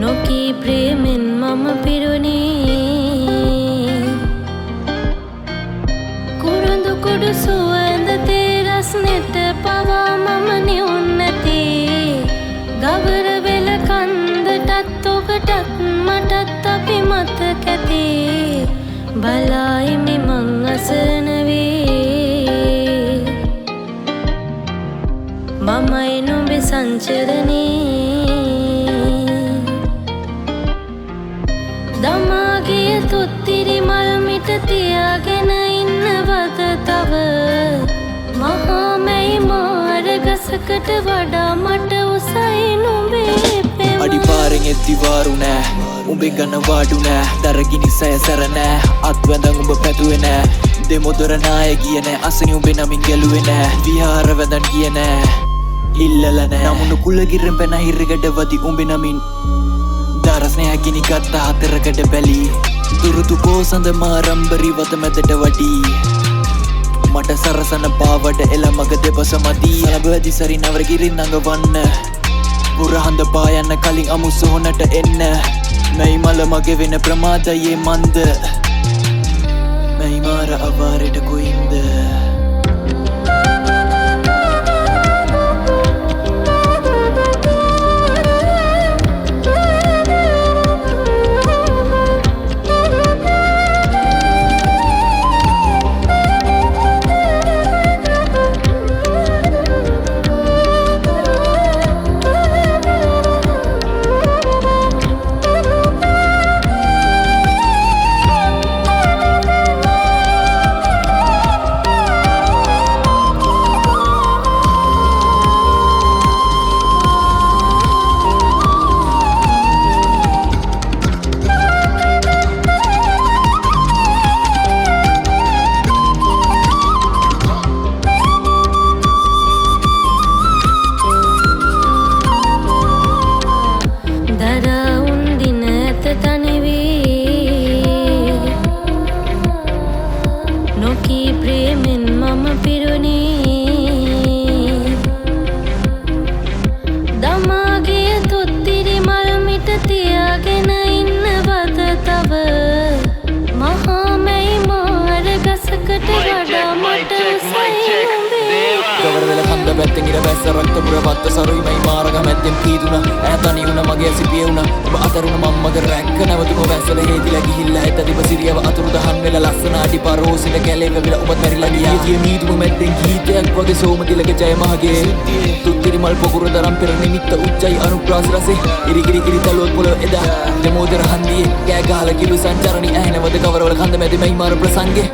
නොකී ප්‍රේමෙන් මම පිරුණේ. කුරුඳු කුඩු සුවඳ තේරස් නෙත පවා මම නිවුන්නති. ගවර වෙල කන්දටත් ඔබටත් මටත් අපි මතකති බලායිමි මං අසනවේ මමයි නොබෙ සංචරණී. තුත්තිරි මල්මිට තියාගෙන ඉන්නවද තව? මහාමැයි මාරගසකට වඩා මට උසයි නොබේ පෙම. අඩිපාරෙන් එත්තිවාරු නෑ. උඹේ ගන්න වාඩු නෑ. දරගිනි සය සැරනෑ අත්වැඳං උඹ පැතුවෙනෑ දෙමොදොර නාය කියනෑ අසනි උඹේ නමින් ගැලුවේ නෑ. විහාර වැදන් කියනෑ ඉල්ලල නෑ. නමුණු කුලගිරෙන් පැන හිරගඩ වදි උඹේ නමින්. දරස්නය හැකිනි ගත්ත හතරකට බැලී දුරුතු පෝසඳ මාරම්බරි වත මැදට වඩී. මට සරසන පාවට එල මග දෙපස මදී. ලබවැදි සරි නවරගිරින් නඟවන්න පුරහඳ පායන්න කලින් අමු සොහොනට එන්න. මැයි මල මගේ වෙන ප්‍රමාදයේ මන්ද. මැයි මාර අවාරයට කොයින්ද? කන්ද පැත්තෙන් ඉර වැස්ස රක්ත පුර පත්ත සරුයිමයි මාරග මැත්තෙන් පීදුන ඇතනි වුණ මගේ සිපිය වුණ ඔබ අතරුණ මම්මග රැක්ක නැවතුම වැස්සල හේදිල ගිහිල්ල ඇත දිප සිරියව අතුරු දහන් වෙල ලස්සන අඩි පරෝසිට කැලේව වෙල ඔබත් මැරිලා ගියා ගිය මීදුම මැද්දෙන් ගීතයක් වගේ සෝම තිලක ජය මහගේ තුත්තිරි මල් පොකුර දරම් පෙර නිමිත්ත උච්චයි අනුප්‍රාස රසේ ඉරිගිරි කිරි තලුවත් පොළොව එදා දෙමෝදර හන්දියේ කෑ ගහලා කිලු සංචරණි ඇහෙනවද කවරවල කන්ද මැද මයි මාර ප්‍රසංගේ